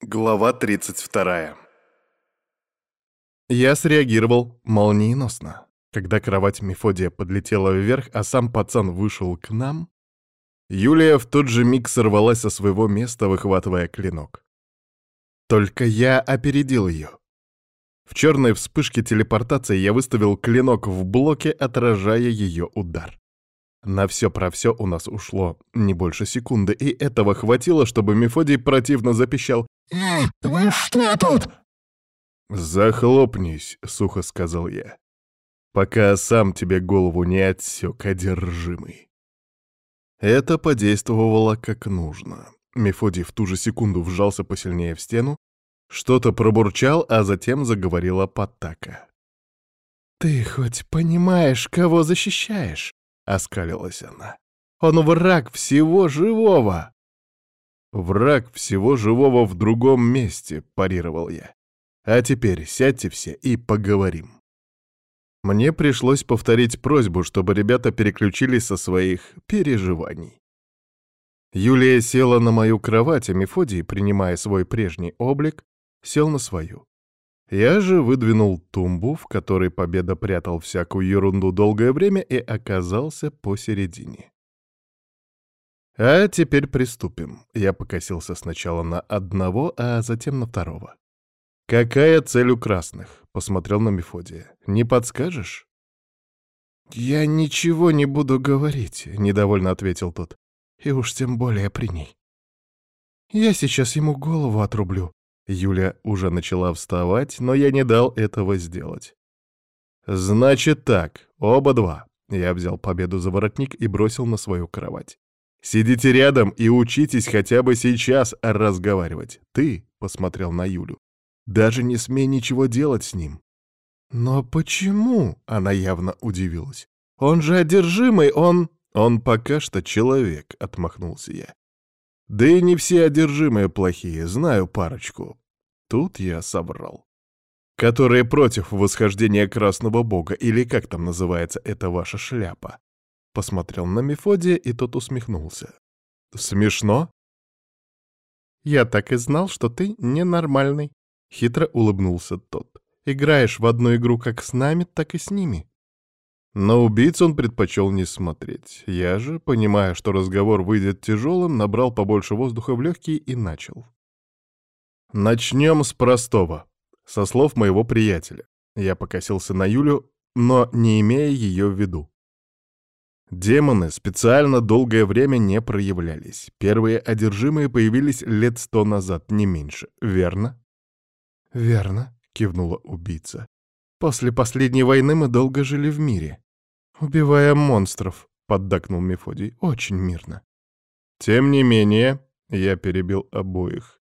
Глава 32. Я среагировал молниеносно. Когда кровать Мефодия подлетела вверх, а сам пацан вышел к нам, Юлия в тот же миг сорвалась со своего места, выхватывая клинок. Только я опередил ее. В черной вспышке телепортации я выставил клинок в блоке, отражая ее удар. На все про все у нас ушло не больше секунды, и этого хватило, чтобы Мефодий противно запищал «Эй, вы что тут?» «Захлопнись», — сухо сказал я, «пока сам тебе голову не отсек, одержимый». Это подействовало как нужно. Мефодий в ту же секунду вжался посильнее в стену, что-то пробурчал, а затем заговорила Потака. «Ты хоть понимаешь, кого защищаешь?» — оскалилась она. «Он враг всего живого!» «Враг всего живого в другом месте», — парировал я. «А теперь сядьте все и поговорим». Мне пришлось повторить просьбу, чтобы ребята переключились со своих переживаний. Юлия села на мою кровать, а Мефодий, принимая свой прежний облик, сел на свою. Я же выдвинул тумбу, в которой Победа прятал всякую ерунду долгое время и оказался посередине. А теперь приступим. Я покосился сначала на одного, а затем на второго. «Какая цель у красных?» — посмотрел на Мефодия. «Не подскажешь?» «Я ничего не буду говорить», — недовольно ответил тот. «И уж тем более при ней». «Я сейчас ему голову отрублю». Юля уже начала вставать, но я не дал этого сделать. «Значит так, оба два». Я взял победу за воротник и бросил на свою кровать. Сидите рядом и учитесь хотя бы сейчас разговаривать. Ты, — посмотрел на Юлю, — даже не смей ничего делать с ним. Но почему? — она явно удивилась. Он же одержимый, он... Он пока что человек, — отмахнулся я. Да и не все одержимые плохие, знаю парочку. Тут я соврал. Которые против восхождения Красного Бога, или как там называется эта ваша шляпа. Посмотрел на Мефодия, и тот усмехнулся. «Смешно?» «Я так и знал, что ты ненормальный», — хитро улыбнулся тот. «Играешь в одну игру как с нами, так и с ними». На убийц он предпочел не смотреть. Я же, понимая, что разговор выйдет тяжелым, набрал побольше воздуха в легкие и начал. Начнем с простого. Со слов моего приятеля. Я покосился на Юлю, но не имея ее в виду. Демоны специально долгое время не проявлялись. Первые одержимые появились лет сто назад, не меньше. Верно? Верно, кивнула убийца. После последней войны мы долго жили в мире. Убивая монстров, поддакнул Мефодий, очень мирно. Тем не менее, я перебил обоих.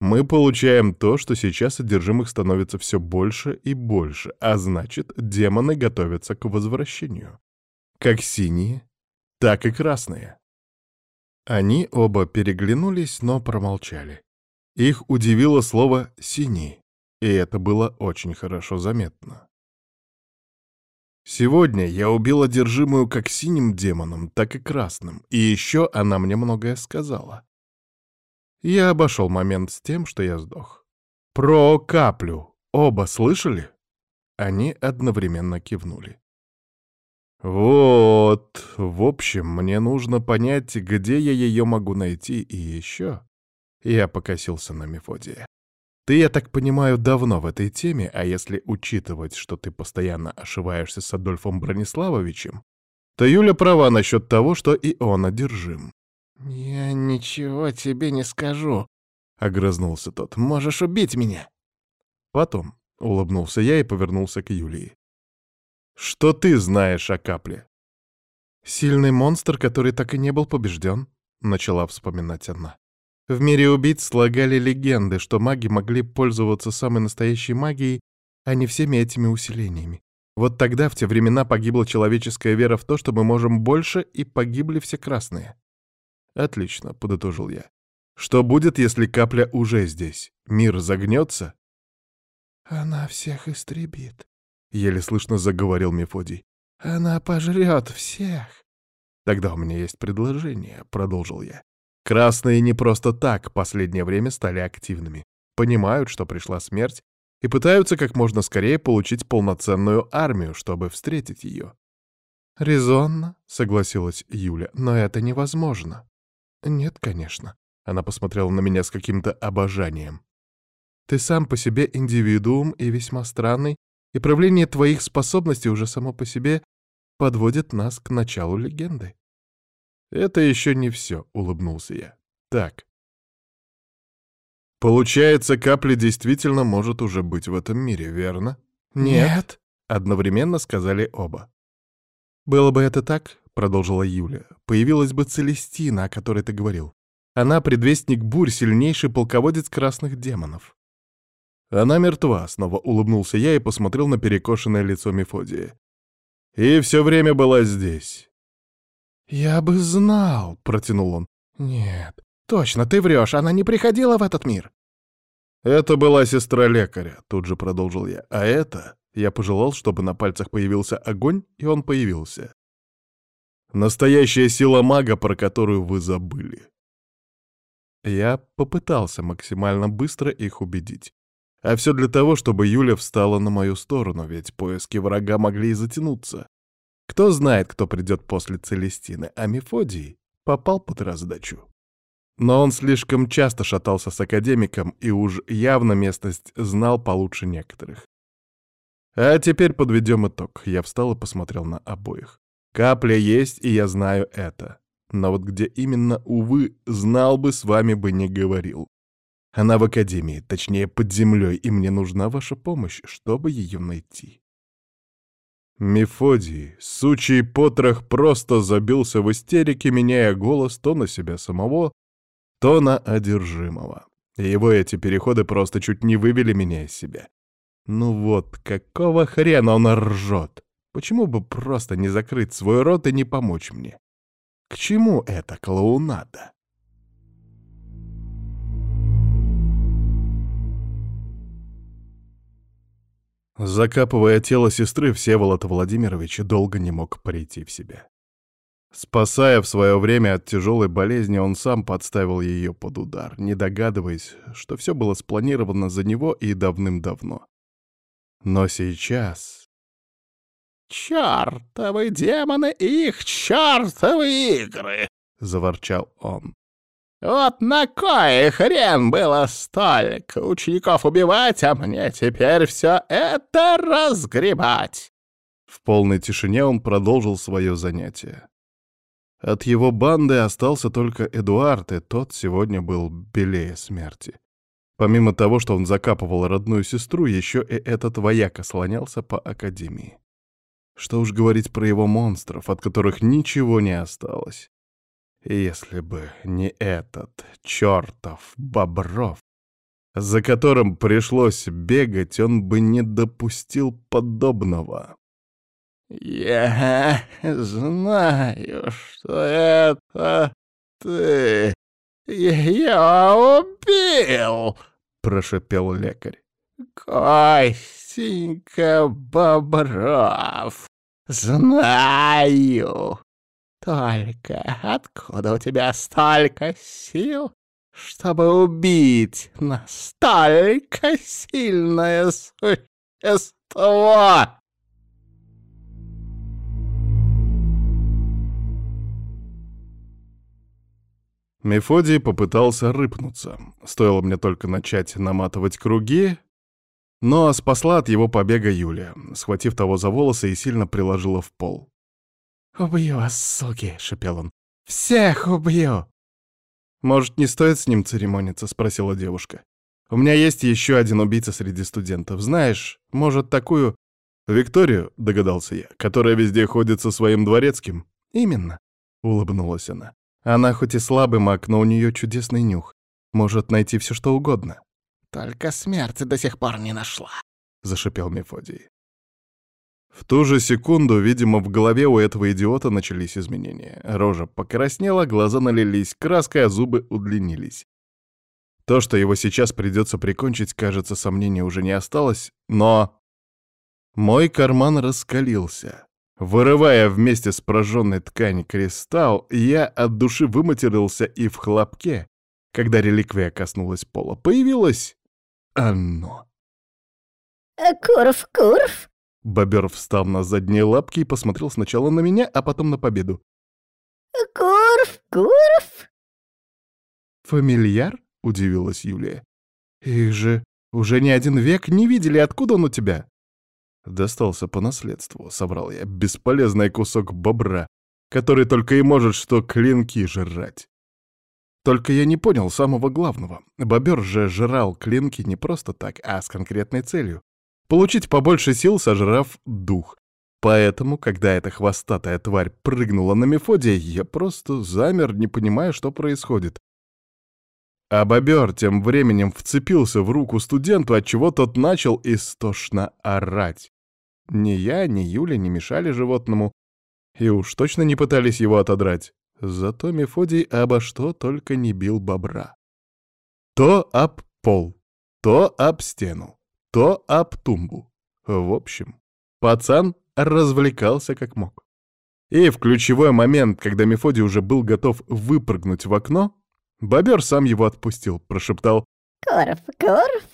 Мы получаем то, что сейчас одержимых становится все больше и больше, а значит, демоны готовятся к возвращению как синие, так и красные. Они оба переглянулись, но промолчали. Их удивило слово «синий», и это было очень хорошо заметно. Сегодня я убил одержимую как синим демоном, так и красным, и еще она мне многое сказала. Я обошел момент с тем, что я сдох. Про каплю. Оба слышали? Они одновременно кивнули. «Вот, в общем, мне нужно понять, где я ее могу найти, и еще...» Я покосился на Мефодия. «Ты, я так понимаю, давно в этой теме, а если учитывать, что ты постоянно ошиваешься с Адольфом Брониславовичем, то Юля права насчет того, что и он одержим». «Я ничего тебе не скажу», — огрызнулся тот. «Можешь убить меня». «Потом», — улыбнулся я и повернулся к Юлии. Что ты знаешь о капле? Сильный монстр, который так и не был побежден, начала вспоминать она. В мире убийц слагали легенды, что маги могли пользоваться самой настоящей магией, а не всеми этими усилениями. Вот тогда, в те времена, погибла человеческая вера в то, что мы можем больше, и погибли все красные. Отлично, подытожил я. Что будет, если капля уже здесь? Мир загнется? Она всех истребит, — еле слышно заговорил Мефодий. «Она пожрет всех!» «Тогда у меня есть предложение», — продолжил я. Красные не просто так последнее время стали активными. Понимают, что пришла смерть, и пытаются как можно скорее получить полноценную армию, чтобы встретить ее. «Резонно», — согласилась Юля, — «но это невозможно». «Нет, конечно». Она посмотрела на меня с каким-то обожанием. «Ты сам по себе индивидуум и весьма странный, и проявление твоих способностей уже само по себе подводит нас к началу легенды». «Это еще не все», — улыбнулся я. «Так, Получается, капля действительно может уже быть в этом мире, верно? Нет, одновременно сказали оба. Было бы это так, продолжила Юля, появилась бы Целестина, о которой ты говорил. Она предвестник бурь, сильнейший полководец красных демонов. Она мертва, снова улыбнулся я и посмотрел на перекошенное лицо Мефодия. И все время была здесь. «Я бы знал», — протянул он. «Нет, «Точно, ты врешь, она не приходила в этот мир!» «Это была сестра лекаря», — тут же продолжил я. «А это...» — я пожелал, чтобы на пальцах появился огонь, и он появился. «Настоящая сила мага, про которую вы забыли». Я попытался максимально быстро их убедить. А все для того, чтобы Юля встала на мою сторону, ведь поиски врага могли и затянуться. Кто знает, кто придет после Целестины, а Мефодий попал под раздачу. Но он слишком часто шатался с академиком и уж явно местность знал получше некоторых. А теперь подведем итог. Я встал и посмотрел на обоих. Капля есть, и я знаю это. Но вот где именно, увы, знал бы, с вами бы не говорил. Она в академии, точнее, под землей, и мне нужна ваша помощь, чтобы ее найти. Мефодий, сучий потрох, просто забился в истерике, меняя голос то на себя самого, то на одержимого. его эти переходы просто чуть не вывели меня из себя. Ну вот, какого хрена он ржет? Почему бы просто не закрыть свой рот и не помочь мне? К чему эта клоунада? Закапывая тело сестры, Всеволод Владимирович долго не мог прийти в себя. Спасая в свое время от тяжелой болезни, он сам подставил ее под удар, не догадываясь, что все было спланировано за него и давным-давно. Но сейчас... «Чёртовы демоны и их чёртовы игры!» — заворчал он. «Вот на кой хрен было столько учеников убивать, а мне теперь все это разгребать!» В полной тишине он продолжил свое занятие. От его банды остался только Эдуард, и тот сегодня был белее смерти. Помимо того, что он закапывал родную сестру, еще и этот вояка слонялся по академии. Что уж говорить про его монстров, от которых ничего не осталось. Если бы не этот чертов Бобров, за которым пришлось бегать, он бы не допустил подобного. «Я знаю, что это ты. Я убил!» — прошепел лекарь. «Костенька Бобров, знаю. Только откуда у тебя столько сил, чтобы убить настолько сильное существо?» Мефодий попытался рыпнуться. Стоило мне только начать наматывать круги, но спасла от его побега Юлия, схватив того за волосы и сильно приложила в пол. «Убью вас, суки!» — шепел он. «Всех убью!» «Может, не стоит с ним церемониться?» — спросила девушка. «У меня есть еще один убийца среди студентов. Знаешь, может, такую...» «Викторию», — догадался я, «которая везде ходит со своим дворецким?» «Именно», — улыбнулась она. Она хоть и слабый маг, но у нее чудесный нюх. Может найти все что угодно. «Только смерти до сих пор не нашла», — зашипел Мефодий. В ту же секунду, видимо, в голове у этого идиота начались изменения. Рожа покраснела, глаза налились краской, а зубы удлинились. То, что его сейчас придется прикончить, кажется, сомнений уже не осталось, но... Мой карман раскалился. Вырывая вместе с прожженной ткани кристалл, я от души выматерился и в хлопке, когда реликвия коснулась пола, появилось оно. «Курф, Курф!» Бобер встал на задние лапки и посмотрел сначала на меня, а потом на победу. «Курф, Курф!» «Фамильяр?» — удивилась Юлия. «Их же уже не один век не видели, откуда он у тебя?» «Достался по наследству», — собрал я, бесполезный кусок бобра, который только и может что клинки жрать. Только я не понял самого главного. Бобер же жрал клинки не просто так, а с конкретной целью — получить побольше сил, сожрав дух. Поэтому, когда эта хвостатая тварь прыгнула на Мефодия, я просто замер, не понимая, что происходит. А бобер тем временем вцепился в руку студенту, отчего тот начал истошно орать. Ни я, ни Юля не мешали животному, и уж точно не пытались его отодрать. Зато Мефодий обо что только не бил бобра. То об пол, то об стену, то об тумбу. В общем, пацан развлекался как мог. И в ключевой момент, когда Мефодий уже был готов выпрыгнуть в окно, бобер сам его отпустил, прошептал «Корф, Корф!»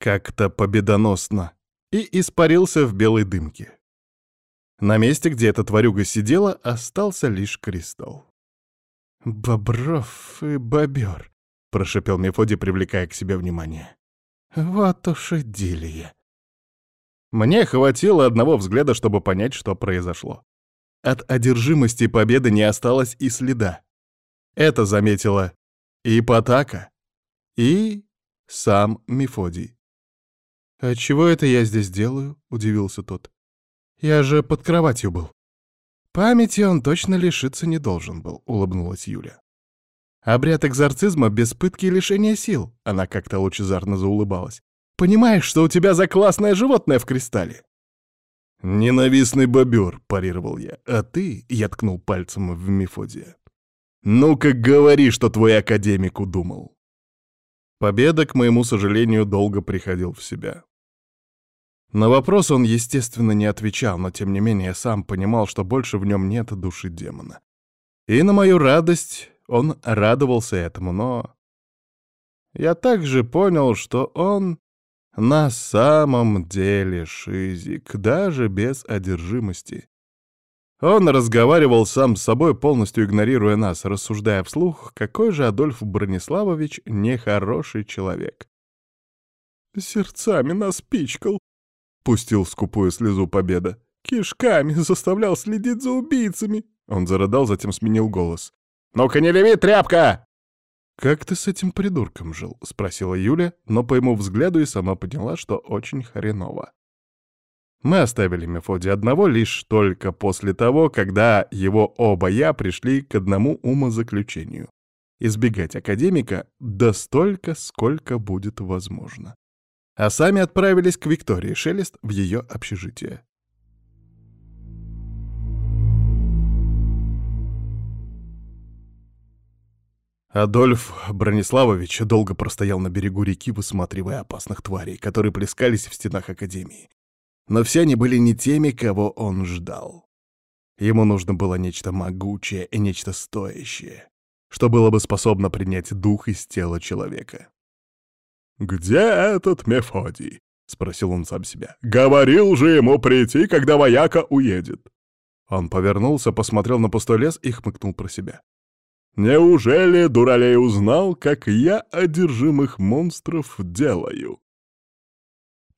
как-то победоносно и испарился в белой дымке. На месте, где эта тварюга сидела, остался лишь кристалл. «Бобров и бобер», — прошепел Мефодий, привлекая к себе внимание. «Вот уж идиллия». Мне хватило одного взгляда, чтобы понять, что произошло. От одержимости победы не осталось и следа. Это заметила и Потака, и сам Мефодий. «А чего это я здесь делаю?» — удивился тот. «Я же под кроватью был». «Памяти он точно лишиться не должен был», — улыбнулась Юля. «Обряд экзорцизма без пытки и лишения сил», — она как-то лучезарно заулыбалась. «Понимаешь, что у тебя за классное животное в кристалле?» «Ненавистный бобер», — парировал я. «А ты?» — я ткнул пальцем в Мефодия. «Ну-ка говори, что твой академик удумал». Победа, к моему сожалению, долго приходил в себя. На вопрос он, естественно, не отвечал, но тем не менее сам понимал, что больше в нем нет души демона. И на мою радость он радовался этому, но... Я также понял, что он на самом деле шизик, даже без одержимости. Он разговаривал сам с собой, полностью игнорируя нас, рассуждая вслух, какой же Адольф Брониславович нехороший человек. «Сердцами нас пичкал», Пустил скупую слезу победа. Кишками заставлял следить за убийцами. Он зарыдал, затем сменил голос. «Ну-ка не реви, тряпка!» «Как ты с этим придурком жил?» — спросила Юля, но по ему взгляду и сама поняла, что очень хреново. Мы оставили Мефодия одного лишь только после того, когда его оба я пришли к одному умозаключению. Избегать академика да столько, сколько будет возможно а сами отправились к Виктории Шелест в ее общежитие. Адольф Брониславович долго простоял на берегу реки, высматривая опасных тварей, которые плескались в стенах Академии. Но все они были не теми, кого он ждал. Ему нужно было нечто могучее и нечто стоящее, что было бы способно принять дух из тела человека. «Где этот Мефодий?» — спросил он сам себя. «Говорил же ему прийти, когда вояка уедет». Он повернулся, посмотрел на пустой лес и хмыкнул про себя. «Неужели Дуралей узнал, как я одержимых монстров делаю?»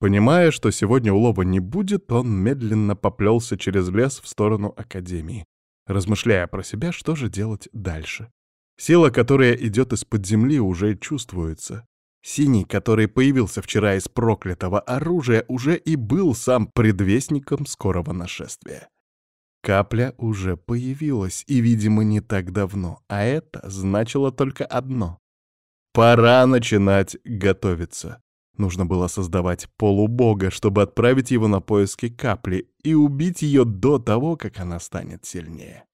Понимая, что сегодня улова не будет, он медленно поплелся через лес в сторону Академии, размышляя про себя, что же делать дальше. Сила, которая идет из-под земли, уже чувствуется. Синий, который появился вчера из проклятого оружия, уже и был сам предвестником скорого нашествия. Капля уже появилась, и, видимо, не так давно, а это значило только одно. Пора начинать готовиться. Нужно было создавать полубога, чтобы отправить его на поиски капли и убить ее до того, как она станет сильнее.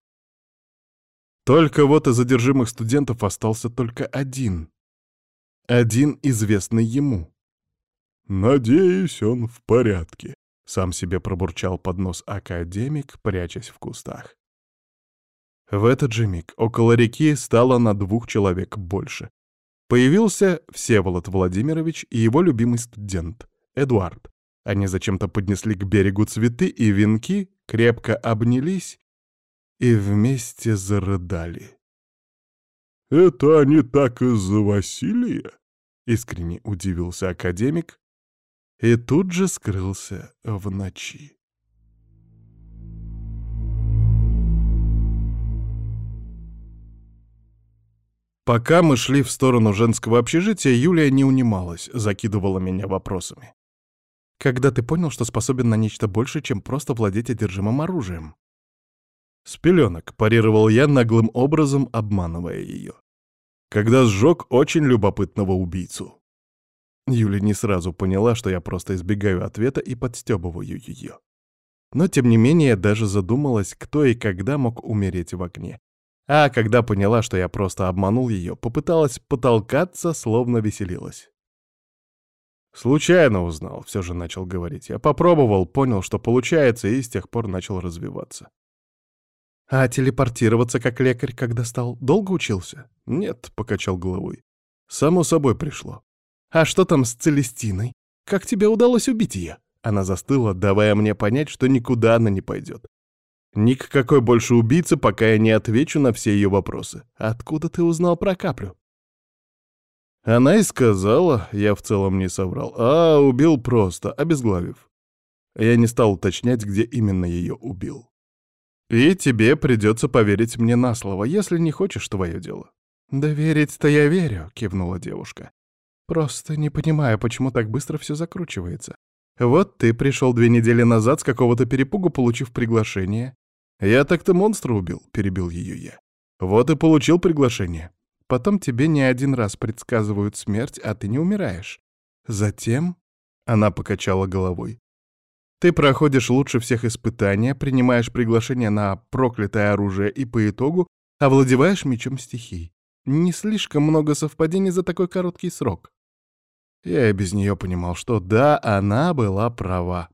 Только вот из задержимых студентов остался только один — один известный ему. «Надеюсь, он в порядке», Сам себе пробурчал под нос академик, прячась в кустах. В этот же миг около реки стало на двух человек больше. Появился Всеволод Владимирович и его любимый студент, Эдуард. Они зачем-то поднесли к берегу цветы и венки, крепко обнялись и вместе зарыдали. «Это они так из-за Василия?» — искренне удивился академик и тут же скрылся в ночи. Пока мы шли в сторону женского общежития, Юлия не унималась, закидывала меня вопросами. «Когда ты понял, что способен на нечто больше, чем просто владеть одержимым оружием?» «С пеленок», — парировал я наглым образом, обманывая ее. «Когда сжег очень любопытного убийцу». Юля не сразу поняла, что я просто избегаю ответа и подстебываю ее. Но, тем не менее, даже задумалась, кто и когда мог умереть в окне. А когда поняла, что я просто обманул ее, попыталась потолкаться, словно веселилась. «Случайно узнал», — все же начал говорить. Я попробовал, понял, что получается, и с тех пор начал развиваться. «А телепортироваться как лекарь, когда стал, долго учился?» «Нет», — покачал головой. «Само собой пришло». «А что там с Целестиной? Как тебе удалось убить ее?» Она застыла, давая мне понять, что никуда она не пойдет. Ни к какой больше убийце, пока я не отвечу на все ее вопросы. Откуда ты узнал про каплю? Она и сказала, я в целом не соврал, а убил просто, обезглавив. Я не стал уточнять, где именно ее убил. И тебе придется поверить мне на слово, если не хочешь твое дело. «Да верить-то я верю», — кивнула девушка. «Просто не понимаю, почему так быстро все закручивается. Вот ты пришел две недели назад с какого-то перепугу, получив приглашение, «Я так-то монстра убил», — перебил ее я. «Вот и получил приглашение. Потом тебе не один раз предсказывают смерть, а ты не умираешь. Затем...» — она покачала головой. «Ты проходишь лучше всех испытания, принимаешь приглашение на проклятое оружие и по итогу овладеваешь мечом стихий. Не слишком много совпадений за такой короткий срок». Я и без нее понимал, что да, она была права.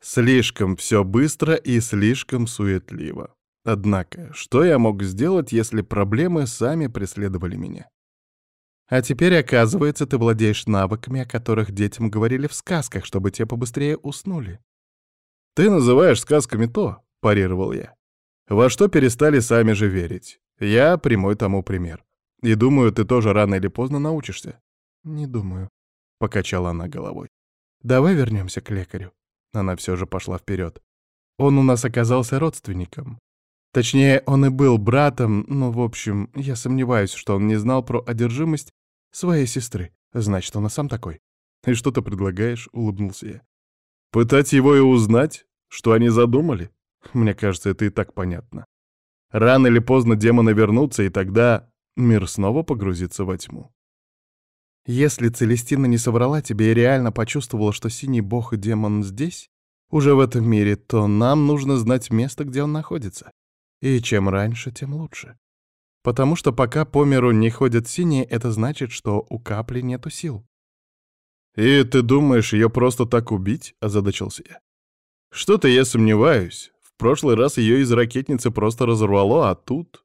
Слишком все быстро и слишком суетливо. Однако, что я мог сделать, если проблемы сами преследовали меня? А теперь, оказывается, ты владеешь навыками, о которых детям говорили в сказках, чтобы те побыстрее уснули. Ты называешь сказками то, парировал я. Во что перестали сами же верить. Я прямой тому пример. И думаю, ты тоже рано или поздно научишься. Не думаю, покачала она головой. Давай вернемся к лекарю. Она все же пошла вперед. Он у нас оказался родственником. Точнее, он и был братом, но, в общем, я сомневаюсь, что он не знал про одержимость своей сестры. Значит, он и сам такой. «И что ты предлагаешь?» — улыбнулся я. «Пытать его и узнать, что они задумали? Мне кажется, это и так понятно. Рано или поздно демоны вернутся, и тогда мир снова погрузится во тьму. Если Целестина не соврала тебе и реально почувствовала, что синий бог и демон здесь, уже в этом мире, то нам нужно знать место, где он находится. И чем раньше, тем лучше. Потому что пока по миру не ходят синие, это значит, что у капли нету сил. «И ты думаешь, ее просто так убить?» — озадачился я. «Что-то я сомневаюсь. В прошлый раз ее из ракетницы просто разорвало, а тут...»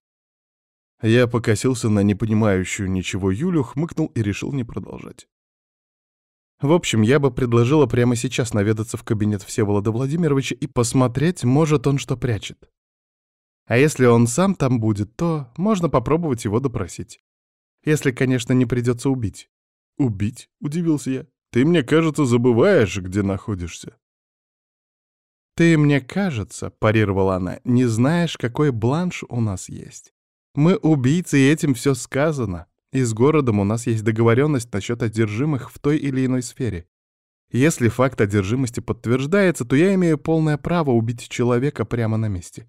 Я покосился на непонимающую ничего Юлю, хмыкнул и решил не продолжать. В общем, я бы предложила прямо сейчас наведаться в кабинет Всеволода Владимировича и посмотреть, может он что прячет. А если он сам там будет, то можно попробовать его допросить. Если, конечно, не придется убить. «Убить?» — удивился я. «Ты, мне кажется, забываешь, где находишься». «Ты, мне кажется, — парировала она, — не знаешь, какой бланш у нас есть. Мы убийцы, и этим все сказано. И с городом у нас есть договоренность насчет одержимых в той или иной сфере. Если факт одержимости подтверждается, то я имею полное право убить человека прямо на месте.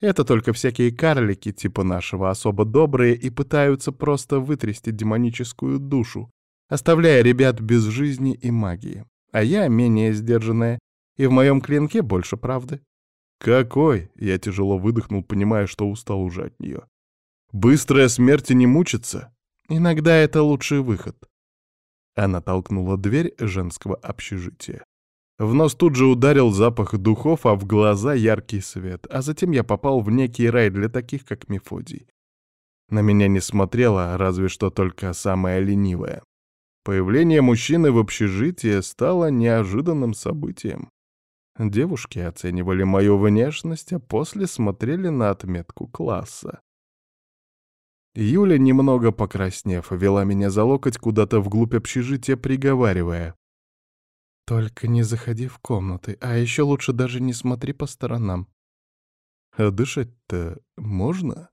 Это только всякие карлики типа нашего особо добрые и пытаются просто вытрясти демоническую душу, оставляя ребят без жизни и магии. А я менее сдержанная, и в моем клинке больше правды. «Какой?» — я тяжело выдохнул, понимая, что устал уже от нее. Быстрая смерть не мучится. Иногда это лучший выход. Она толкнула дверь женского общежития. В нос тут же ударил запах духов, а в глаза яркий свет, а затем я попал в некий рай для таких, как Мефодий. На меня не смотрела, разве что только самая ленивая. Появление мужчины в общежитии стало неожиданным событием. Девушки оценивали мою внешность, а после смотрели на отметку класса. Юля, немного покраснев, вела меня за локоть куда-то вглубь общежития, приговаривая. «Только не заходи в комнаты, а еще лучше даже не смотри по сторонам». «А дышать-то можно?»